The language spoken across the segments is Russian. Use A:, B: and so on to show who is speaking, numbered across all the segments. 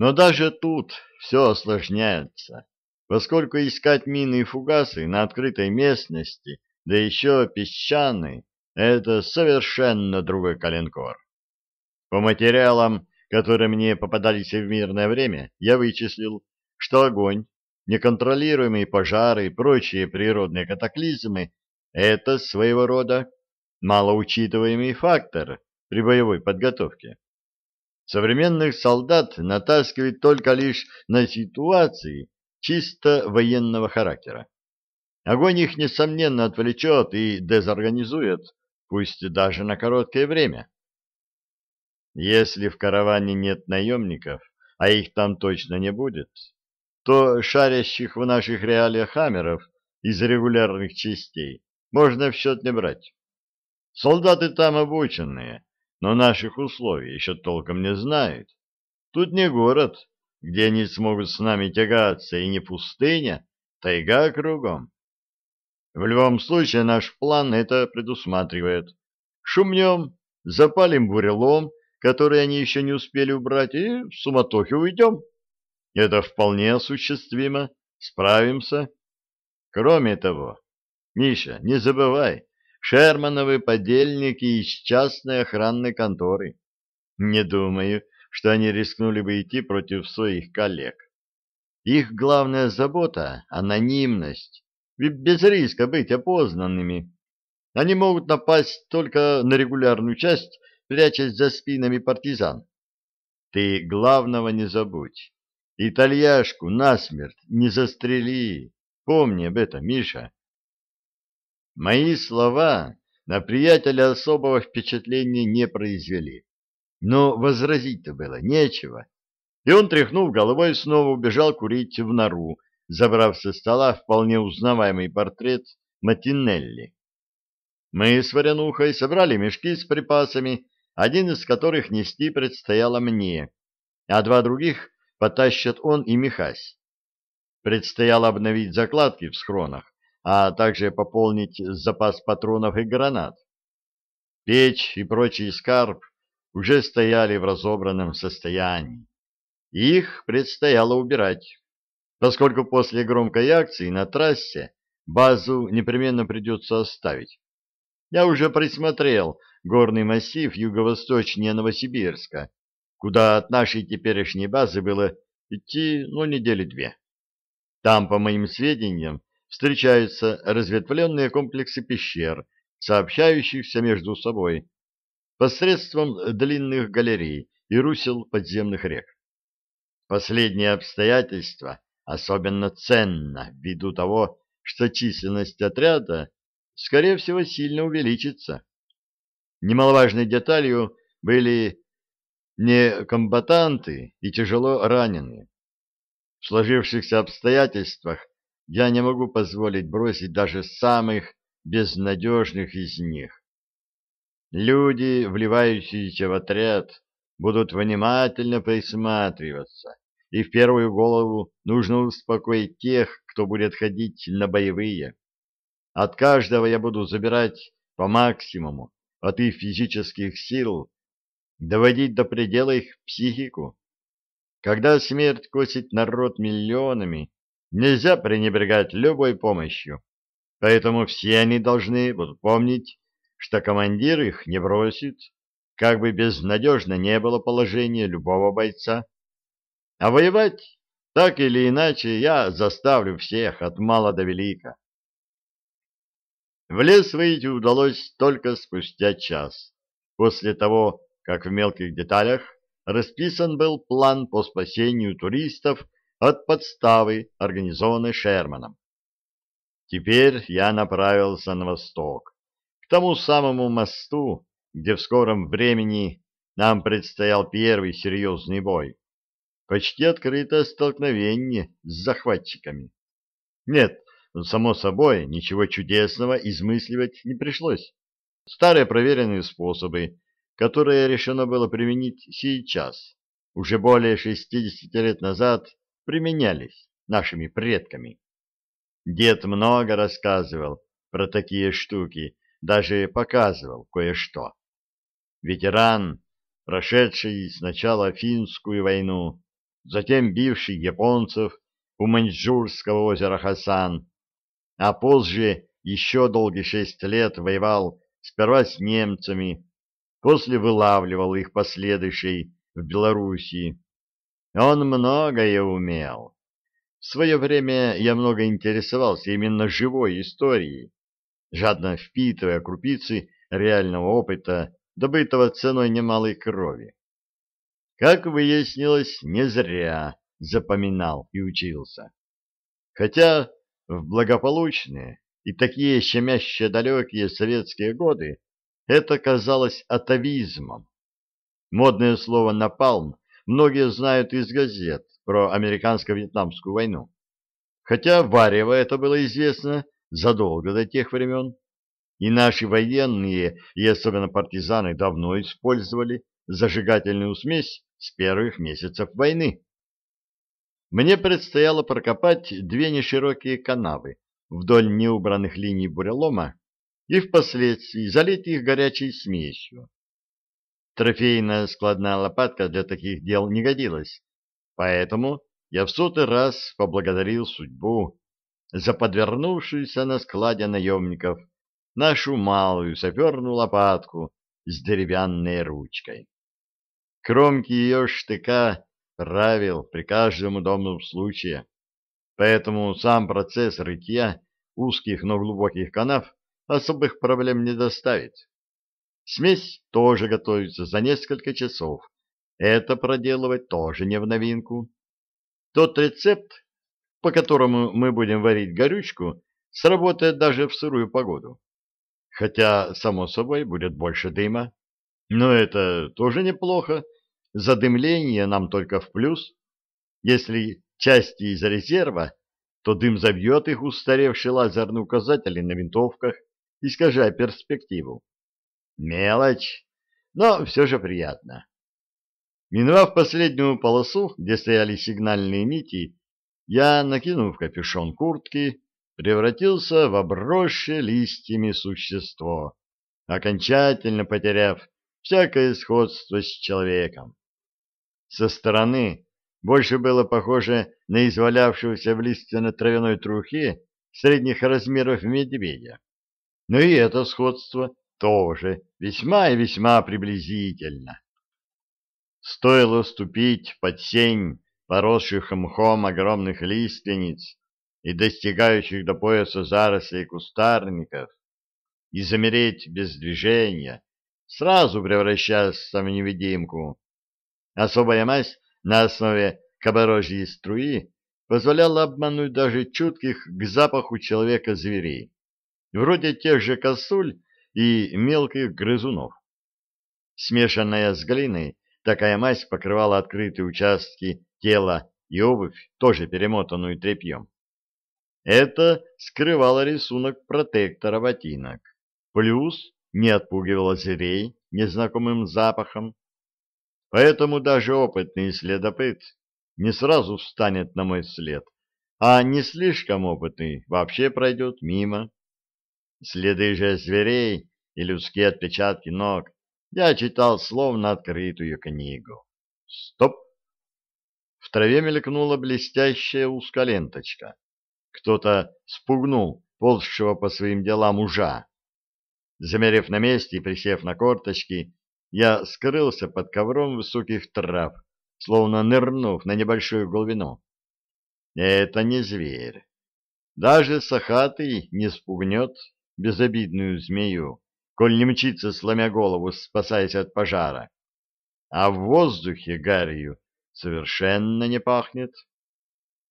A: Но даже тут все осложняется, поскольку искать мины и фугасы на открытой местности, да еще песчаной, это совершенно другой коленкор. По материалам, которые мне попадались в мирное время, я вычислил, что огонь, неконтролируемые пожары и прочие природные катаклизмы – это своего рода малоучитываемый фактор при боевой подготовке. Современных солдат натаскивают только лишь на ситуации чисто военного характера. Огонь их, несомненно, отвлечет и дезорганизует, пусть даже на короткое время. Если в караване нет наемников, а их там точно не будет, то шарящих в наших реалиях хаммеров из регулярных частей можно в счет не брать. Солдаты там обученные, но наших условий еще толком не знают. Тут не город, где они смогут с нами тягаться, и не пустыня, тайга кругом. В любом случае наш план это предусматривает. Шумнем, запалим бурелом, который они еще не успели убрать, и в суматохе уйдем. Это вполне осуществимо, справимся. Кроме того, Миша, не забывай, Шермановы подельники из частной охранной конторы. Не думаю, что они рискнули бы идти против своих коллег. Их главная забота — анонимность, ведь без риска быть опознанными. Они могут напасть только на регулярную часть, прячась за спинами партизан. Ты главного не забудь. Итальяшку насмерть не застрели. Помни об этом, Миша. Мои слова на приятеля особого впечатления не произвели. Но возразить-то было нечего. И он, тряхнув головой, снова убежал курить в нору, забрав со стола вполне узнаваемый портрет Матинелли. Мы с Варенухой собрали мешки с припасами, один из которых нести предстояло мне, а два других потащат он и Михась. Предстояло обновить закладки в схронах, а также пополнить запас патронов и гранат. Печь и прочий скарб уже стояли в разобранном состоянии. Их предстояло убирать, поскольку после громкой акции на трассе базу непременно придется оставить. Я уже присмотрел горный массив юго-восточнее Новосибирска, куда от нашей теперешней базы было идти, ну, недели две. Там, по моим сведениям, встречаются разветвленные комплексы пещер, сообщающихся между собой посредством длинных галерей и русел подземных рек. Последнее обстоятельство особенно ценно ввиду того, что численность отряда, скорее всего, сильно увеличится. Немаловажной деталью были не комбатанты и тяжело раненые. В сложившихся обстоятельствах я не могу позволить бросить даже самых безнадежных из них. Люди, вливающиеся в отряд, будут внимательно присматриваться, и в первую голову нужно успокоить тех, кто будет ходить на боевые. От каждого я буду забирать по максимуму от их физических сил, доводить до предела их психику. Когда смерть косит народ миллионами, Нельзя пренебрегать любой помощью, поэтому все они должны будут помнить, что командир их не бросит, как бы безнадежно не было положение любого бойца. А воевать, так или иначе, я заставлю всех от мала до велика. В лес выйти удалось только спустя час, после того, как в мелких деталях расписан был план по спасению туристов от подставы, организованной Шерманом. Теперь я направился на восток, к тому самому мосту, где в скором времени нам предстоял первый серьезный бой. Почти открытое столкновение с захватчиками. Нет, само собой, ничего чудесного измысливать не пришлось. Старые проверенные способы, которые решено было применить сейчас, уже более 60 лет назад, применялись нашими предками. Дед много рассказывал про такие штуки, даже показывал кое-что. Ветеран, прошедший сначала финскую войну, затем бивший японцев у Маньчжурского озера Хасан, а позже еще долгие шесть лет воевал сперва с немцами, после вылавливал их последующей в Белоруссии. Он многое умел. В свое время я много интересовался именно живой историей, жадно впитывая крупицы реального опыта, добытого ценой немалой крови. Как выяснилось, не зря запоминал и учился. Хотя в благополучные и такие щемяще далекие советские годы это казалось атовизмом. Модное слово «напалм» многие знают из газет про американско-вьетнамскую войну. Хотя варево это было известно задолго до тех времен. И наши военные, и особенно партизаны, давно использовали зажигательную смесь с первых месяцев войны. Мне предстояло прокопать две неширокие канавы вдоль неубранных линий бурелома и впоследствии залить их горячей смесью. Трофейная складная лопатка для таких дел не годилась, поэтому я в сотый раз поблагодарил судьбу за подвернувшуюся на складе наемников нашу малую саперную лопатку с деревянной ручкой. Кромки ее штыка правил при каждом удобном случае, поэтому сам процесс рытья узких, но глубоких канав особых проблем не доставит. Смесь тоже готовится за несколько часов. Это проделывать тоже не в новинку. Тот рецепт, по которому мы будем варить горючку, сработает даже в сырую погоду. Хотя, само собой, будет больше дыма. Но это тоже неплохо. Задымление нам только в плюс. Если части из резерва, то дым забьет их устаревшие лазерные указатели на винтовках, искажая перспективу. Мелочь, но все же приятно. Миновав последнюю полосу, где стояли сигнальные нити, я, накинув капюшон куртки, превратился в обросшее листьями существо, окончательно потеряв всякое сходство с человеком. Со стороны больше было похоже на извалявшегося в лиственно-травяной трухе средних размеров медведя. Но и это сходство тоже весьма и весьма приблизительно. Стоило ступить под сень поросших мхом огромных лиственниц и достигающих до пояса зарослей кустарников, и замереть без движения, сразу превращаясь в невидимку. Особая мазь на основе кабарожьей струи позволяла обмануть даже чутких к запаху человека зверей, вроде тех же косуль и мелких грызунов. Смешанная с глиной, такая мазь покрывала открытые участки тела и обувь, тоже перемотанную тряпьем. Это скрывало рисунок протектора ботинок, плюс не отпугивало зверей незнакомым запахом. Поэтому даже опытный следопыт не сразу встанет на мой след, а не слишком опытный вообще пройдет мимо. Следы же зверей и людские отпечатки ног я читал словно открытую книгу. Стоп! В траве мелькнула блестящая узколенточка. Кто-то спугнул ползшего по своим делам ужа. Замерев на месте и присев на корточки, я скрылся под ковром высоких трав, словно нырнув на небольшую глубину. Это не зверь. Даже сахатый не спугнет безобидную змею, коль не мчится, сломя голову, спасаясь от пожара. А в воздухе гарью совершенно не пахнет.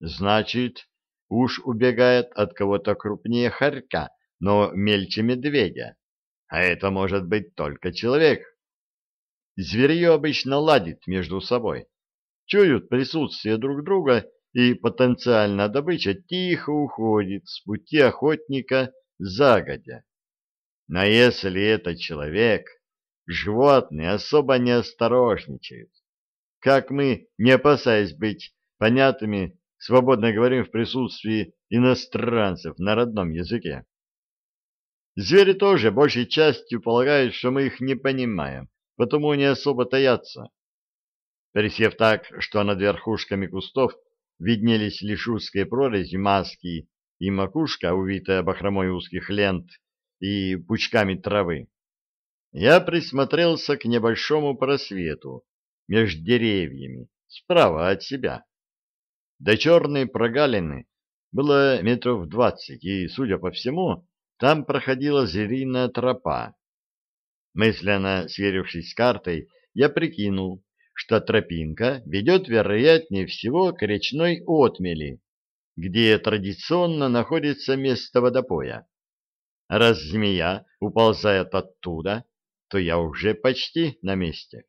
A: Значит, уж убегает от кого-то крупнее хорька, но мельче медведя. А это может быть только человек. Зверье обычно ладит между собой, чуют присутствие друг друга, и потенциальная добыча тихо уходит с пути охотника загодя. Но если это человек, животные особо не осторожничают. Как мы, не опасаясь быть понятыми, свободно говорим в присутствии иностранцев на родном языке. Звери тоже большей частью полагают, что мы их не понимаем, потому не особо таятся. Пересев так, что над верхушками кустов виднелись лишь узкие прорези маски и макушка, увитая бахромой узких лент и пучками травы, я присмотрелся к небольшому просвету между деревьями, справа от себя. До черной прогалины было метров двадцать, и, судя по всему, там проходила звериная тропа. Мысленно сверившись с картой, я прикинул, что тропинка ведет, вероятнее всего, к речной отмели, где традиционно находится место водопоя. Раз змея уползает оттуда, то я уже почти на месте.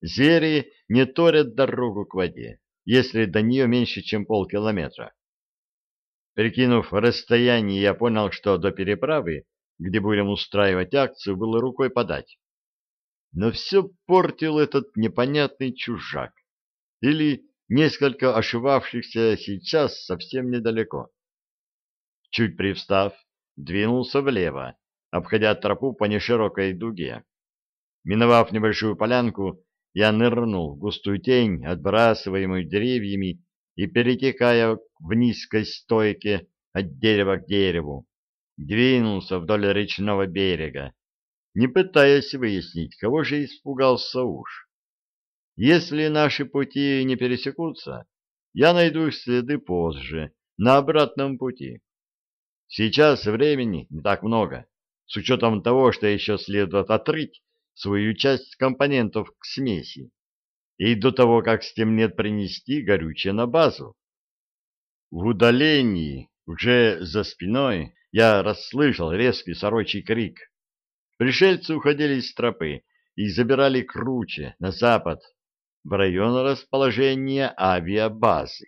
A: Звери не торят дорогу к воде, если до нее меньше, чем полкилометра. Прикинув расстояние, я понял, что до переправы, где будем устраивать акцию, было рукой подать. Но все портил этот непонятный чужак. Или несколько ошивавшихся сейчас совсем недалеко. Чуть привстав, двинулся влево, обходя тропу по неширокой дуге. Миновав небольшую полянку, я нырнул в густую тень, отбрасываемую деревьями, и, перетекая в низкой стойке от дерева к дереву, двинулся вдоль речного берега, не пытаясь выяснить, кого же испугался уж. Если наши пути не пересекутся, я найду следы позже, на обратном пути. Сейчас времени не так много с учетом того, что еще следует отрыть свою часть компонентов к смеси, и до того, как стемнет принести горючее на базу. В удалении, уже за спиной, я расслышал резкий сорочий крик. Пришельцы уходили с тропы и забирали круче, на запад, в район расположения авиабазы.